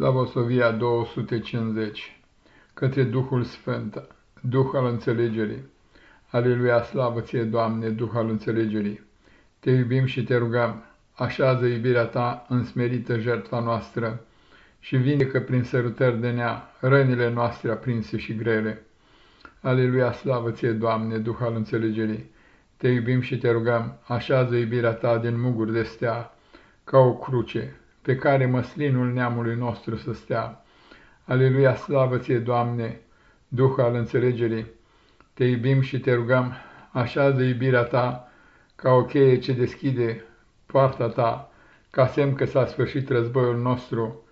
Slavosovia 250 Către Duhul Sfânt, Duh al înțelegerii. Aleluia, slavă ție, Doamne, Duh al înțelegerii. Te iubim și te rugăm, așează iubirea ta în smerită jertfa noastră și vindecă prin sărutări de nea rănile noastre aprinse și grele. Aleluia, slavă ție, Doamne, Duh al înțelegerii. Te iubim și te rugăm, așează iubirea ta din muguri de stea, ca o cruce, pe care măslinul neamului nostru să stea. Aleluia, slavă ție, Doamne, Duh al înțelegerii, te iubim și te rugăm, așează iubirea ta ca o cheie ce deschide poarta ta, ca semn că s-a sfârșit războiul nostru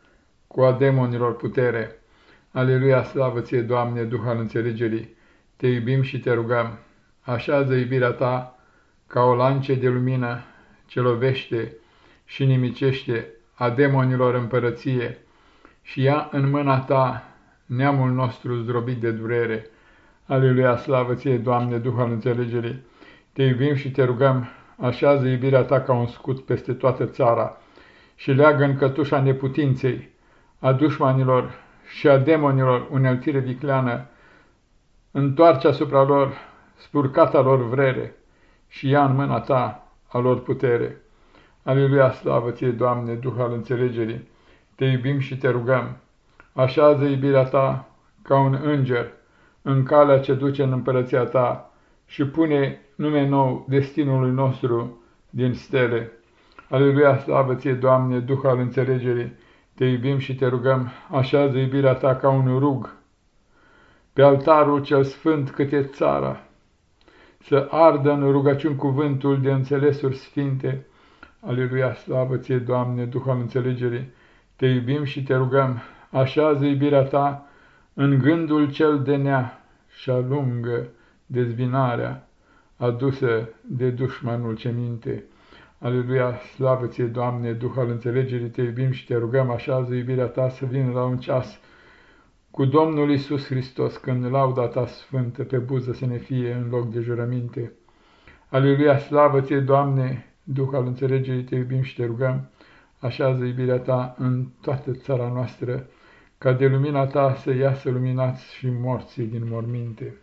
cu a demonilor putere. Aleluia, slavă ție, Doamne, Duh al înțelegerii, te iubim și te rugăm, așează iubirea ta ca o lance de lumină ce lovește și nimicește a demonilor împărăție și ia în mâna ta neamul nostru zdrobit de durere. Aleluia, slavă ție, Doamne, Duh al înțelegerii! Te iubim și te rugăm, așează iubirea ta ca un scut peste toată țara și leagă în cătușa neputinței a dușmanilor și a demonilor uneltire vicleană, întoarce asupra lor spurcata lor vrere și ia în mâna ta a lor putere. Aleluia, slavă ție, Doamne, Duh al înțelegerii! Te iubim și te rugăm. Așează iubirea ta ca un înger în calea ce duce în împărăția ta și pune nume nou destinului nostru din stele. Aleluia, slavă ție, Doamne, Duh al înțelegerii! Te iubim și te rugăm. Așează iubirea ta ca un rug pe altarul cel sfânt cât e țara, să ardă în rugăciuni cuvântul de înțelesuri sfinte, Aleluia, slavă ție, Doamne, Duh al înțelegerii, te iubim și te rugăm, așează iubirea ta în gândul cel de nea și alungă dezbinarea adusă de dușmanul ce minte. Aleluia, slavă ție, Doamne, Duh al înțelegerii, te iubim și te rugăm, așează iubirea ta să vină la un ceas cu Domnul Isus Hristos, când lauda ta sfântă pe buză să ne fie în loc de jurăminte. Aleluia, slavă ție, Doamne, Duh al înțelegerii, te iubim și te rugăm, așează iubirea ta în toată țara noastră, ca de lumina ta să iasă luminați și morții din morminte.